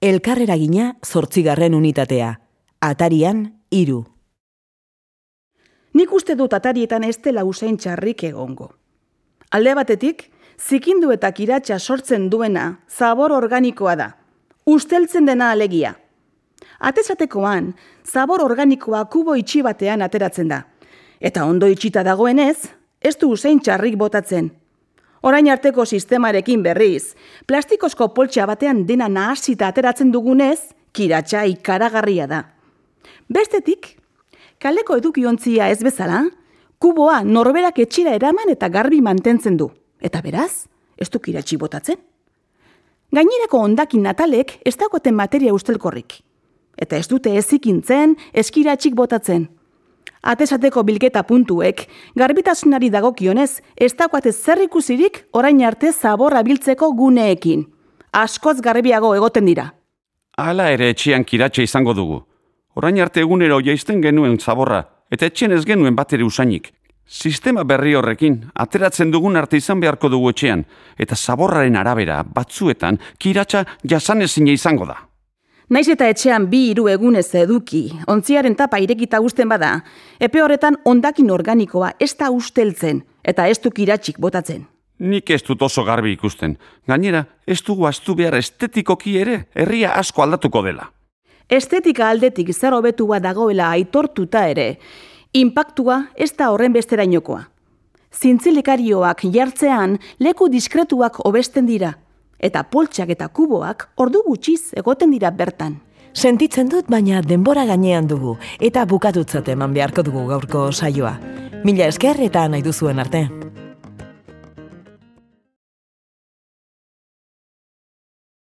elkarrera gina zortzigarren unitatea. Atarian, iru. Nik uste dut atarietan ez dela usain txarrik egongo. Alde batetik, zikindu eta kiratxa sortzen duena zabor organikoa da. Usteltzen dena alegia. Atezatekoan, zabor organikoa kubo itxi batean ateratzen da. Eta ondo itxita dagoenez, ez du usain txarrik botatzen. Orain arteko sistemarekin berriz, plastikozko poltsa batean dena nahasita ateratzen dugunez, kiratxa ikaragarria da. Bestetik, kaleko edukiontzia ez bezala, kuboa norberak etxira eraman eta garbi mantentzen du. Eta beraz, ez du kiratxi botatzen. Gainerako ondakin natalek ez dagoeten materia ustelkorrik. Eta ez dute ezikintzen, eskiratxik botatzen. Atesateko bilketa puntuek, garbitasunari dagokionez, ez dagoate zer ikusirik orain arte zaborra biltzeko guneekin. Askoz garbiago egoten dira. Hala ere etxean kiratxe izango dugu. Orain arte egunero jaizten genuen zaborra, eta etxen ez genuen bateri usainik. Sistema berri horrekin, ateratzen dugun arte izan beharko dugu etxean, eta zaborraren arabera, batzuetan, kiratxa jasanezina izango da. Naiz eta etxean bi hiru egunez eduki, ontziaren tapa irekita usten bada, epe horretan ondakin organikoa ez da usteltzen, eta ez du kiratxik botatzen. Nik ez dut oso garbi ikusten. Gainera, ez dugu astu behar estetikoki ere, herria asko aldatuko dela. Estetika aldetik zer hobetua dagoela aitortuta ere, impactua ez da horren besterainokoa. Zintzilikarioak jartzean leku diskretuak hobesten dira, eta poltsak eta kuboak ordu gutxiz egoten dira bertan. Sentitzen dut, baina denbora gainean dugu, eta bukatutzat eman beharko dugu gaurko saioa. Mila esker eta nahi duzuen arte.